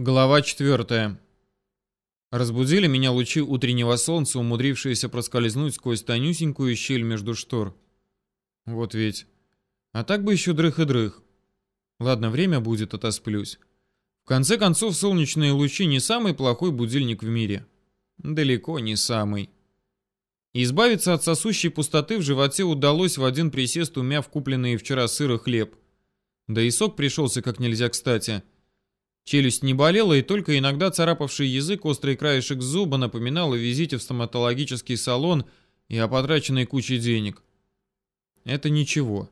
Глава 4. Разбудили меня лучи утреннего солнца, умудрившиеся проскользнуть сквозь тонюсенькую щель между штор. Вот ведь. А так бы еще дрых и дрых. Ладно, время будет, отосплюсь. В конце концов, солнечные лучи не самый плохой будильник в мире. Далеко не самый. Избавиться от сосущей пустоты в животе удалось в один присест, умяв купленные вчера сыр и хлеб. Да и сок пришелся как нельзя кстати – Челюсть не болела, и только иногда царапавший язык острый краешек зуба напоминал о визите в стоматологический салон и о потраченной куче денег. Это ничего.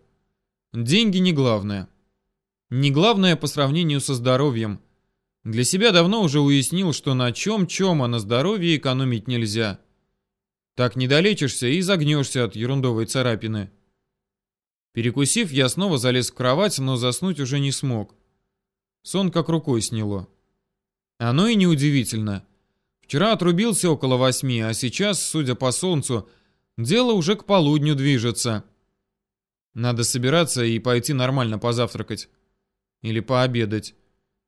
Деньги не главное. Не главное по сравнению со здоровьем. Для себя давно уже уяснил, что на чем-чем, а на здоровье экономить нельзя. Так не долечишься и загнешься от ерундовой царапины. Перекусив, я снова залез в кровать, но заснуть уже не смог. Сон как рукой сняло. Оно и неудивительно. Вчера отрубился около восьми, а сейчас, судя по солнцу, дело уже к полудню движется. Надо собираться и пойти нормально позавтракать. Или пообедать.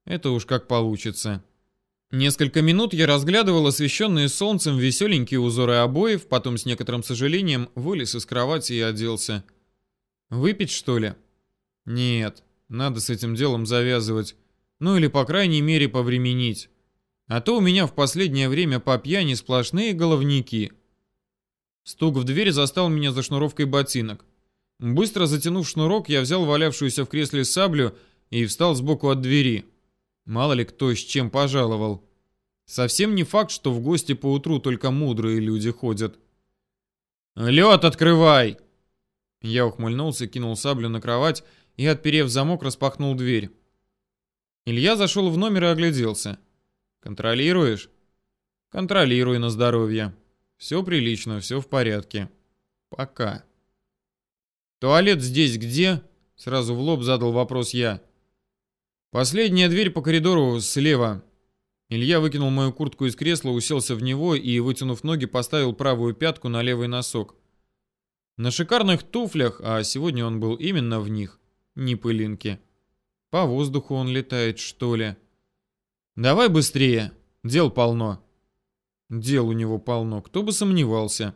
Это уж как получится. Несколько минут я разглядывал освещенные солнцем веселенькие узоры обоев, потом с некоторым сожалением вылез из кровати и оделся. Выпить, что ли? Нет, надо с этим делом завязывать. Ну или, по крайней мере, повременить. А то у меня в последнее время по пьяни сплошные головники. Стук в дверь застал меня за шнуровкой ботинок. Быстро затянув шнурок, я взял валявшуюся в кресле саблю и встал сбоку от двери. Мало ли кто с чем пожаловал. Совсем не факт, что в гости по утру только мудрые люди ходят. «Лед открывай!» Я ухмыльнулся, кинул саблю на кровать и, отперев замок, распахнул дверь. Илья зашел в номер и огляделся. «Контролируешь?» «Контролирую на здоровье. Все прилично, все в порядке. Пока». «Туалет здесь где?» Сразу в лоб задал вопрос я. «Последняя дверь по коридору слева». Илья выкинул мою куртку из кресла, уселся в него и, вытянув ноги, поставил правую пятку на левый носок. На шикарных туфлях, а сегодня он был именно в них, ни пылинки. По воздуху он летает, что ли? Давай быстрее, дел полно. Дел у него полно, кто бы сомневался.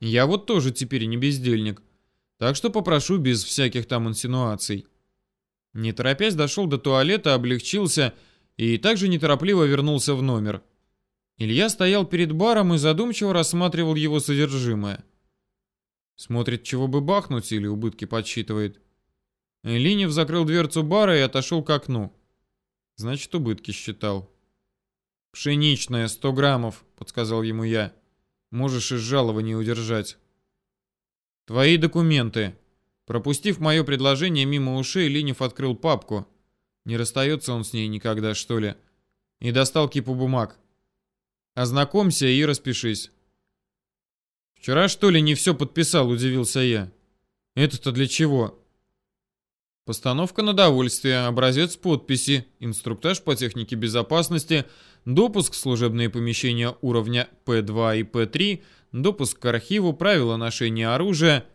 Я вот тоже теперь не бездельник, так что попрошу без всяких там инсинуаций. Не торопясь дошел до туалета, облегчился и также неторопливо вернулся в номер. Илья стоял перед баром и задумчиво рассматривал его содержимое. Смотрит, чего бы бахнуть или убытки подсчитывает. Линев закрыл дверцу бара и отошел к окну. Значит, убытки считал. «Пшеничная, сто граммов», — подсказал ему я. «Можешь из жалования удержать». «Твои документы». Пропустив мое предложение мимо ушей, Линев открыл папку. Не расстается он с ней никогда, что ли? И достал кипу бумаг. «Ознакомься и распишись». «Вчера, что ли, не все подписал?» – удивился я. «Это-то для чего?» Постановка на довольствие, образец подписи, инструктаж по технике безопасности, допуск в служебные помещения уровня П2 и П3, допуск к архиву, правила ношения оружия.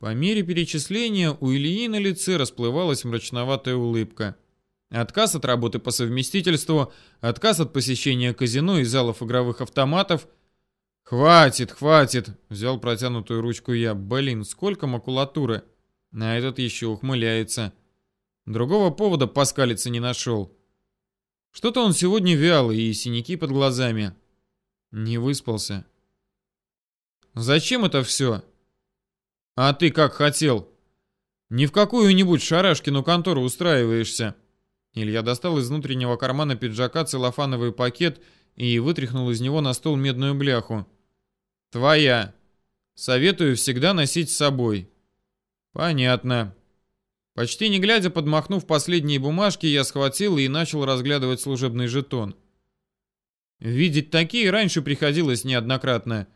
По мере перечисления у Ильи на лице расплывалась мрачноватая улыбка. Отказ от работы по совместительству, отказ от посещения казино и залов игровых автоматов. «Хватит, хватит!» — взял протянутую ручку я. «Блин, сколько макулатуры!» А этот еще ухмыляется. Другого повода поскалиться не нашел. Что-то он сегодня вялый и синяки под глазами. Не выспался. Зачем это все? А ты как хотел? Ни в какую-нибудь шарашкину контору устраиваешься. Илья достал из внутреннего кармана пиджака целлофановый пакет и вытряхнул из него на стол медную бляху. Твоя. Советую всегда носить с собой. Понятно. Почти не глядя, подмахнув последние бумажки, я схватил и начал разглядывать служебный жетон. Видеть такие раньше приходилось неоднократно.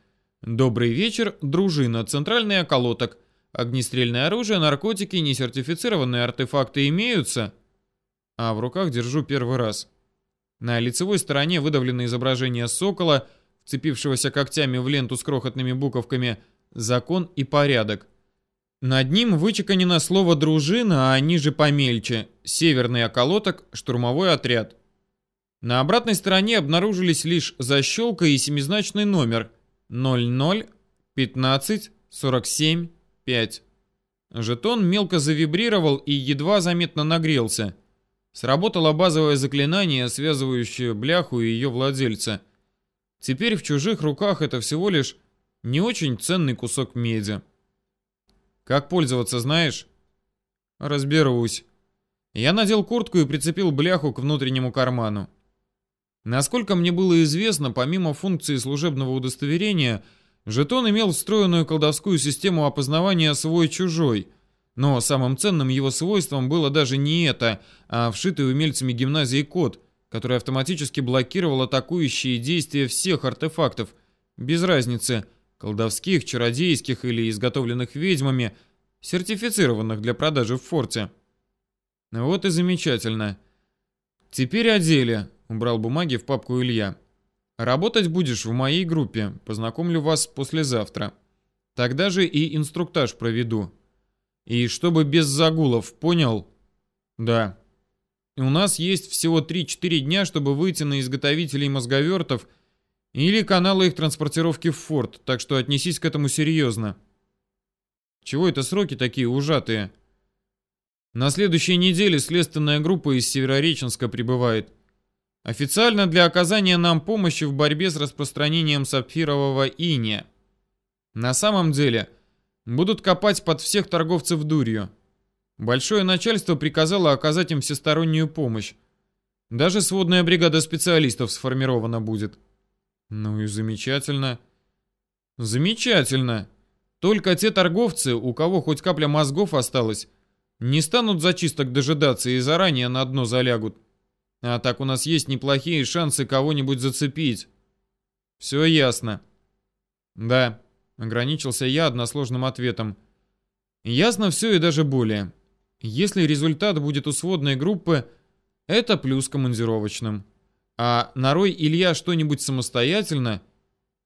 Добрый вечер, дружина, центральный околоток. Огнестрельное оружие, наркотики, несертифицированные артефакты имеются? А в руках держу первый раз. На лицевой стороне выдавлено изображение сокола, вцепившегося когтями в ленту с крохотными буковками «Закон и порядок». Над ним вычеканено слово «дружина», а ниже помельче – «северный околоток», «штурмовой отряд». На обратной стороне обнаружились лишь защелка и семизначный номер 00 15 47 5. Жетон мелко завибрировал и едва заметно нагрелся. Сработало базовое заклинание, связывающее бляху и ее владельца. Теперь в чужих руках это всего лишь не очень ценный кусок меди. Как пользоваться, знаешь? Разберусь. Я надел куртку и прицепил бляху к внутреннему карману. Насколько мне было известно, помимо функции служебного удостоверения, жетон имел встроенную колдовскую систему опознавания свой-чужой. Но самым ценным его свойством было даже не это, а вшитый умельцами гимназии код, который автоматически блокировал атакующие действия всех артефактов, без разницы, колдовских, чародейских или изготовленных ведьмами, сертифицированных для продажи в форте. Вот и замечательно. Теперь о деле. Убрал бумаги в папку Илья. Работать будешь в моей группе. Познакомлю вас послезавтра. Тогда же и инструктаж проведу. И чтобы без загулов, понял? Да. У нас есть всего 3-4 дня, чтобы выйти на изготовителей мозговертов или каналы их транспортировки в форт, так что отнесись к этому серьезно. Чего это сроки такие ужатые? На следующей неделе следственная группа из Северореченска прибывает. Официально для оказания нам помощи в борьбе с распространением сапфирового иния. На самом деле, будут копать под всех торговцев дурью. Большое начальство приказало оказать им всестороннюю помощь. Даже сводная бригада специалистов сформирована будет. Ну и замечательно. Замечательно. Только те торговцы, у кого хоть капля мозгов осталась, не станут зачисток дожидаться и заранее на дно залягут. А так у нас есть неплохие шансы кого-нибудь зацепить. Все ясно. Да, ограничился я односложным ответом. Ясно все и даже более. Если результат будет у сводной группы, это плюс командировочным. А нарой Илья что-нибудь самостоятельно,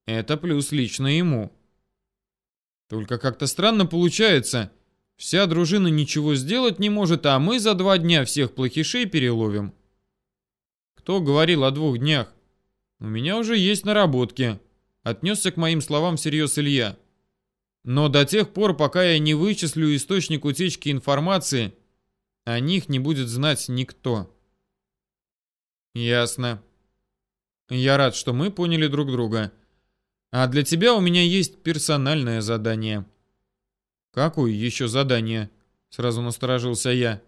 это плюс лично ему. Только как-то странно получается. Вся дружина ничего сделать не может, а мы за два дня всех плохишей переловим. Кто говорил о двух днях? У меня уже есть наработки. Отнесся к моим словам всерьез Илья. Но до тех пор, пока я не вычислю источник утечки информации, о них не будет знать никто. Ясно. Я рад, что мы поняли друг друга. А для тебя у меня есть персональное задание. Какое еще задание? Сразу насторожился я.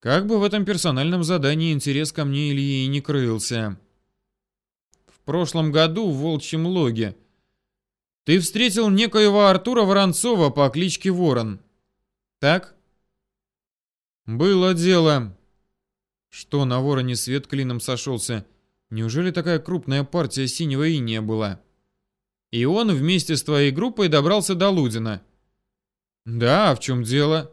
Как бы в этом персональном задании интерес ко мне Ильи и не крылся. В прошлом году в Волчьем Логе ты встретил некоего Артура Воронцова по кличке Ворон. Так? Было дело. Что на Вороне свет клином сошелся? Неужели такая крупная партия синего иния была? И он вместе с твоей группой добрался до Лудина. Да, а в чем дело?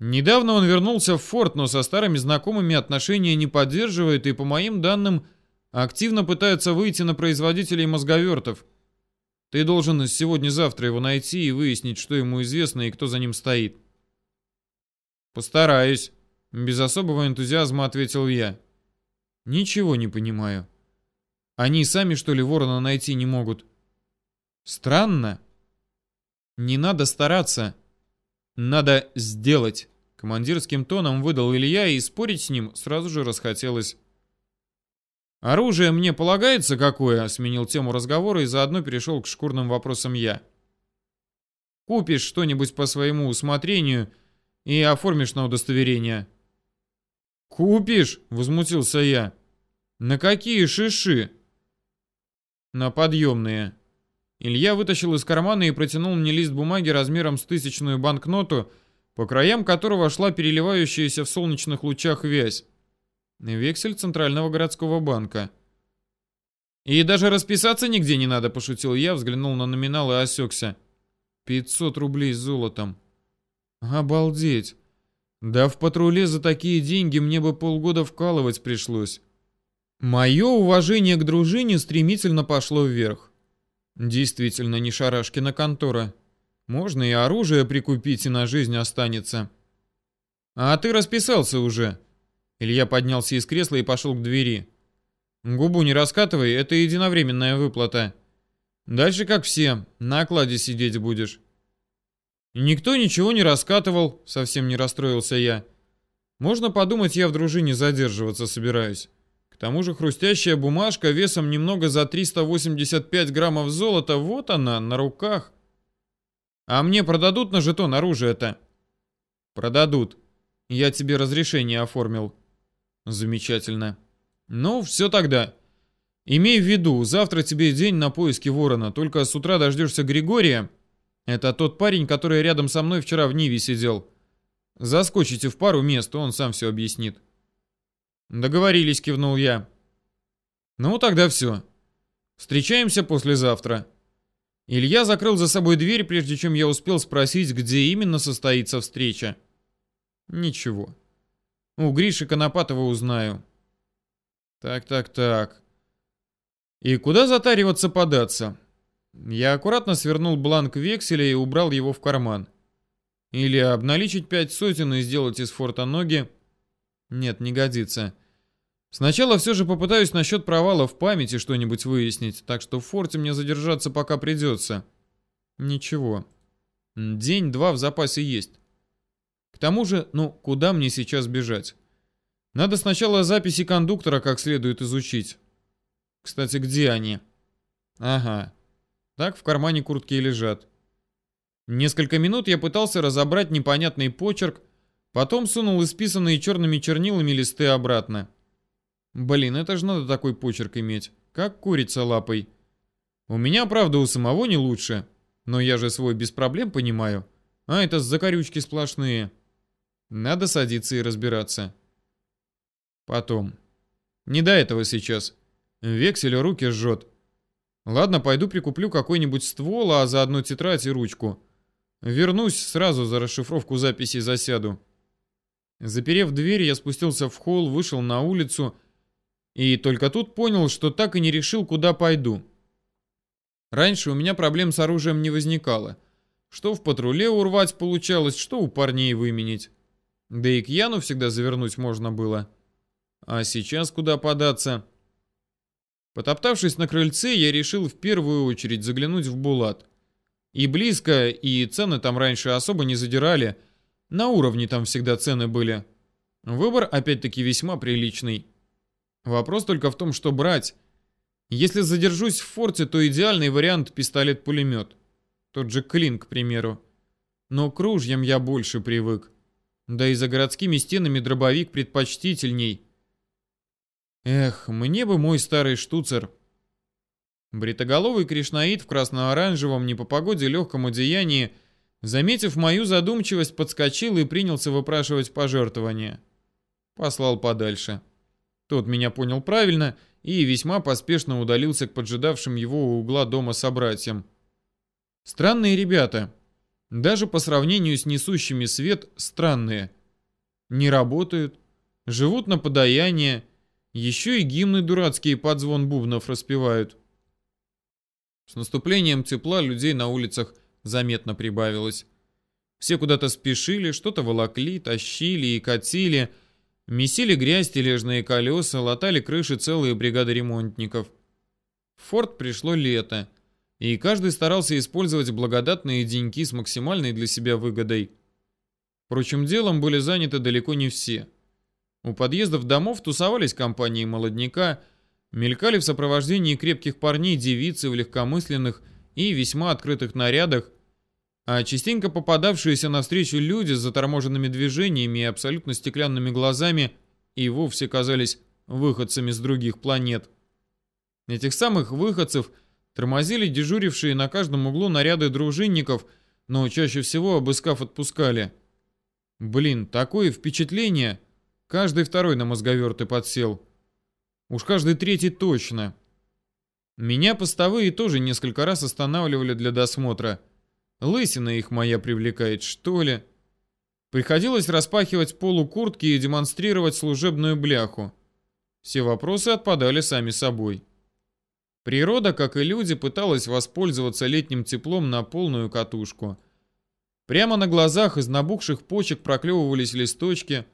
Недавно он вернулся в форт, но со старыми знакомыми отношения не поддерживает и, по моим данным, активно пытается выйти на производителей мозговертов. Ты должен сегодня-завтра его найти и выяснить, что ему известно и кто за ним стоит. Постараюсь, без особого энтузиазма ответил я. Ничего не понимаю. Они сами, что ли, ворона найти не могут? Странно. Не надо стараться. Надо сделать. Командирским тоном выдал Илья, и спорить с ним сразу же расхотелось. «Оружие мне полагается какое?» — сменил тему разговора и заодно перешел к шкурным вопросам я. «Купишь что-нибудь по своему усмотрению и оформишь на удостоверение». «Купишь?» — возмутился я. «На какие шиши?» «На подъемные». Илья вытащил из кармана и протянул мне лист бумаги размером с тысячную банкноту — по краям которого шла переливающаяся в солнечных лучах вязь. Вексель Центрального городского банка. «И даже расписаться нигде не надо», — пошутил я, взглянул на номинал и осекся. «500 рублей с золотом». «Обалдеть! Да в патруле за такие деньги мне бы полгода вкалывать пришлось». Мое уважение к дружине стремительно пошло вверх. Действительно, не Шарашкина контора. Можно и оружие прикупить, и на жизнь останется. А ты расписался уже. Илья поднялся из кресла и пошел к двери. Губу не раскатывай, это единовременная выплата. Дальше как все, на окладе сидеть будешь. Никто ничего не раскатывал, совсем не расстроился я. Можно подумать, я в дружине задерживаться собираюсь. К тому же хрустящая бумажка весом немного за 385 граммов золота, вот она, на руках. А мне продадут на жетон оружие-то? Продадут. Я тебе разрешение оформил. Замечательно. Ну, все тогда. Имей в виду, завтра тебе день на поиски ворона, только с утра дождешься Григория. Это тот парень, который рядом со мной вчера в Ниве сидел. Заскочите в пару мест, он сам все объяснит. Договорились, кивнул я. Ну, тогда все. Встречаемся послезавтра. Илья закрыл за собой дверь, прежде чем я успел спросить, где именно состоится встреча. Ничего. У Гриши Конопатова узнаю. Так, так, так. И куда затариваться податься? Я аккуратно свернул бланк векселя и убрал его в карман. Или обналичить пять сотен и сделать из форта ноги. Нет, не годится. Сначала все же попытаюсь насчет провала в памяти что-нибудь выяснить, так что в форте мне задержаться пока придется. Ничего. День-два в запасе есть. К тому же, ну, куда мне сейчас бежать? Надо сначала записи кондуктора как следует изучить. Кстати, где они? Ага. Так в кармане куртки и лежат. Несколько минут я пытался разобрать непонятный почерк, потом сунул исписанные черными чернилами листы обратно. Блин, это же надо такой почерк иметь. Как курица лапой. У меня, правда, у самого не лучше. Но я же свой без проблем понимаю. А это закорючки сплошные. Надо садиться и разбираться. Потом. Не до этого сейчас. Вексель руки жжет. Ладно, пойду прикуплю какой-нибудь ствол, а заодно тетрадь и ручку. Вернусь, сразу за расшифровку записей засяду. Заперев дверь, я спустился в холл, вышел на улицу и только тут понял, что так и не решил, куда пойду. Раньше у меня проблем с оружием не возникало. Что в патруле урвать получалось, что у парней выменить. Да и к Яну всегда завернуть можно было. А сейчас куда податься? Потоптавшись на крыльце, я решил в первую очередь заглянуть в Булат. И близко, и цены там раньше особо не задирали. На уровне там всегда цены были. Выбор опять-таки весьма приличный. Вопрос только в том, что брать. Если задержусь в форте, то идеальный вариант пистолет-пулемет. Тот же Клин, к примеру. Но к ружьям я больше привык. Да и за городскими стенами дробовик предпочтительней. Эх, мне бы мой старый штуцер. Бритоголовый кришнаид в красно-оранжевом, не по погоде легком одеянии, заметив мою задумчивость, подскочил и принялся выпрашивать пожертвования. Послал подальше. Тот меня понял правильно и весьма поспешно удалился к поджидавшим его у угла дома собратьям. Странные ребята. Даже по сравнению с несущими свет странные. Не работают, живут на подаяние, еще и гимны дурацкие под звон бубнов распевают. С наступлением тепла людей на улицах заметно прибавилось. Все куда-то спешили, что-то волокли, тащили и катили, месили грязь тележные колеса, латали крыши целые бригады ремонтников. В форт пришло лето, и каждый старался использовать благодатные деньки с максимальной для себя выгодой. Впрочем, делом были заняты далеко не все. У подъездов домов тусовались компании молодняка, мелькали в сопровождении крепких парней девицы в легкомысленных и весьма открытых нарядах, а частенько попадавшиеся навстречу люди с заторможенными движениями и абсолютно стеклянными глазами и вовсе казались выходцами с других планет. Этих самых выходцев тормозили дежурившие на каждом углу наряды дружинников, но чаще всего обыскав отпускали. Блин, такое впечатление, Каждый второй на мозговерты подсел. Уж каждый третий точно. Меня постовые тоже несколько раз останавливали для досмотра. Лысина их моя привлекает, что ли? Приходилось распахивать полу куртки и демонстрировать служебную бляху. Все вопросы отпадали сами собой. Природа, как и люди, пыталась воспользоваться летним теплом на полную катушку. Прямо на глазах из набухших почек проклевывались листочки,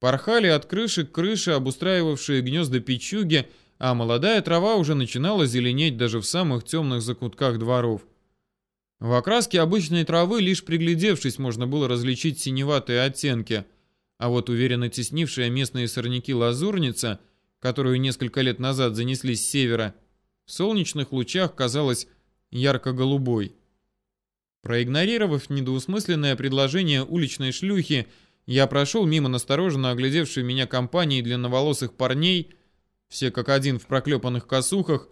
Порхали от крыши к крыше, обустраивавшие гнезда печуги, а молодая трава уже начинала зеленеть даже в самых темных закутках дворов. В окраске обычной травы, лишь приглядевшись, можно было различить синеватые оттенки, а вот уверенно теснившая местные сорняки лазурница, которую несколько лет назад занесли с севера, в солнечных лучах казалась ярко-голубой. Проигнорировав недоусмысленное предложение уличной шлюхи, я прошел мимо настороженно оглядевшей меня компании длинноволосых парней, все как один в проклепанных косухах,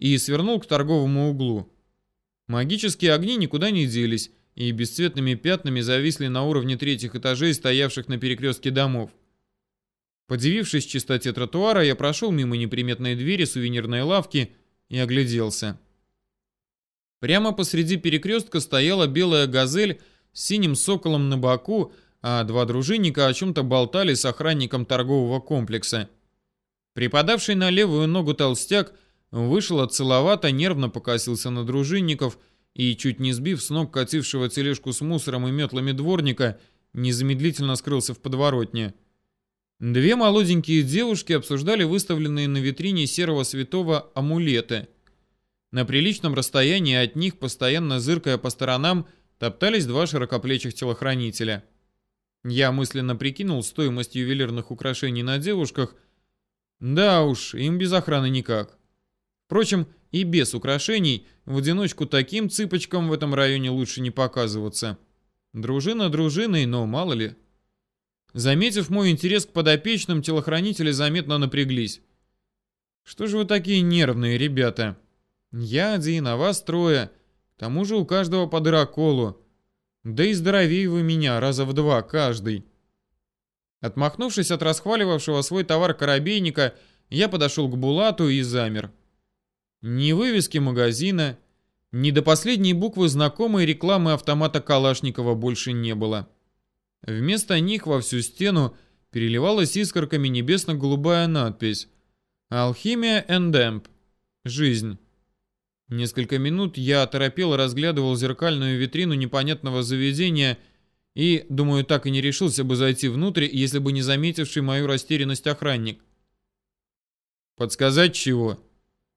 и свернул к торговому углу. Магические огни никуда не делись и бесцветными пятнами зависли на уровне третьих этажей, стоявших на перекрестке домов. Подивившись чистоте тротуара, я прошел мимо неприметной двери сувенирной лавки и огляделся. Прямо посреди перекрестка стояла белая газель с синим соколом на боку, а два дружинника о чем-то болтали с охранником торгового комплекса. Припадавший на левую ногу толстяк вышел отцеловато, нервно покосился на дружинников и, чуть не сбив с ног катившего тележку с мусором и метлами дворника, незамедлительно скрылся в подворотне. Две молоденькие девушки обсуждали выставленные на витрине серого святого амулеты. На приличном расстоянии от них, постоянно зыркая по сторонам, топтались два широкоплечих телохранителя. Я мысленно прикинул стоимость ювелирных украшений на девушках. Да уж, им без охраны никак. Впрочем, и без украшений в одиночку таким цыпочкам в этом районе лучше не показываться. Дружина дружиной, но мало ли. Заметив мой интерес к подопечным, телохранители заметно напряглись. Что же вы такие нервные, ребята? Я один, а вас трое. К тому же у каждого по дыроколу. Да и здоровее вы меня, раза в два каждый. Отмахнувшись от расхваливавшего свой товар корабейника, я подошел к Булату и замер. Ни вывески магазина, ни до последней буквы знакомой рекламы автомата Калашникова больше не было. Вместо них во всю стену переливалась искорками небесно-голубая надпись «Алхимия Эндемп. Жизнь». Несколько минут я оторопел разглядывал зеркальную витрину непонятного заведения и, думаю, так и не решился бы зайти внутрь, если бы не заметивший мою растерянность охранник. «Подсказать чего?»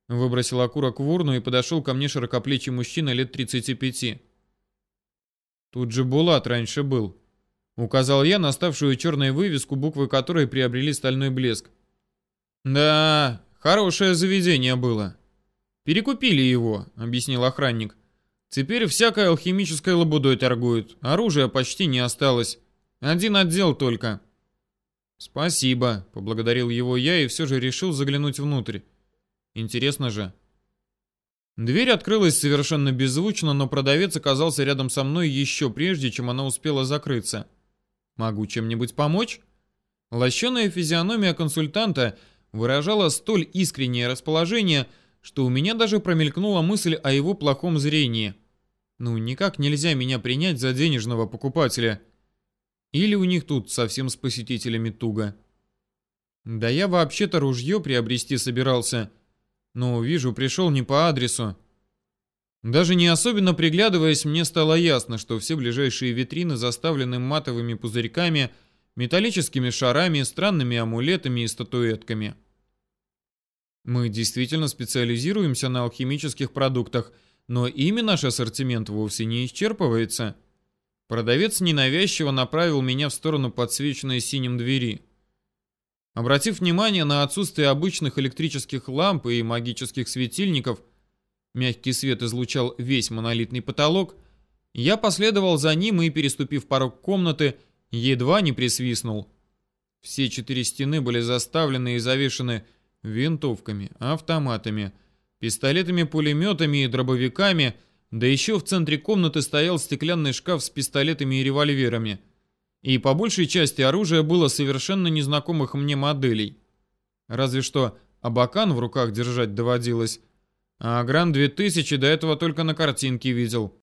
Выбросил окурок в урну и подошел ко мне широкоплечий мужчина лет 35. Тут же Булат раньше был. Указал я на ставшую черной вывеску, буквы которой приобрели стальной блеск. Да, хорошее заведение было. «Перекупили его», — объяснил охранник. «Теперь всякой алхимической лабудой торгуют. Оружия почти не осталось. Один отдел только». «Спасибо», — поблагодарил его я и все же решил заглянуть внутрь. «Интересно же». Дверь открылась совершенно беззвучно, но продавец оказался рядом со мной еще прежде, чем она успела закрыться. «Могу чем-нибудь помочь?» Лощеная физиономия консультанта выражала столь искреннее расположение, что у меня даже промелькнула мысль о его плохом зрении. Ну, никак нельзя меня принять за денежного покупателя. Или у них тут совсем с посетителями туго. Да я вообще-то ружье приобрести собирался. Но, вижу, пришел не по адресу. Даже не особенно приглядываясь, мне стало ясно, что все ближайшие витрины заставлены матовыми пузырьками, металлическими шарами, странными амулетами и статуэтками. Мы действительно специализируемся на алхимических продуктах, но ими наш ассортимент вовсе не исчерпывается. Продавец ненавязчиво направил меня в сторону подсвеченной синим двери. Обратив внимание на отсутствие обычных электрических ламп и магических светильников, мягкий свет излучал весь монолитный потолок, я последовал за ним и, переступив порог комнаты, едва не присвистнул. Все четыре стены были заставлены и завешены винтовками, автоматами, пистолетами-пулеметами и дробовиками, да еще в центре комнаты стоял стеклянный шкаф с пистолетами и револьверами. И по большей части оружие было совершенно незнакомых мне моделей. Разве что Абакан в руках держать доводилось, а Гран 2000 до этого только на картинке видел.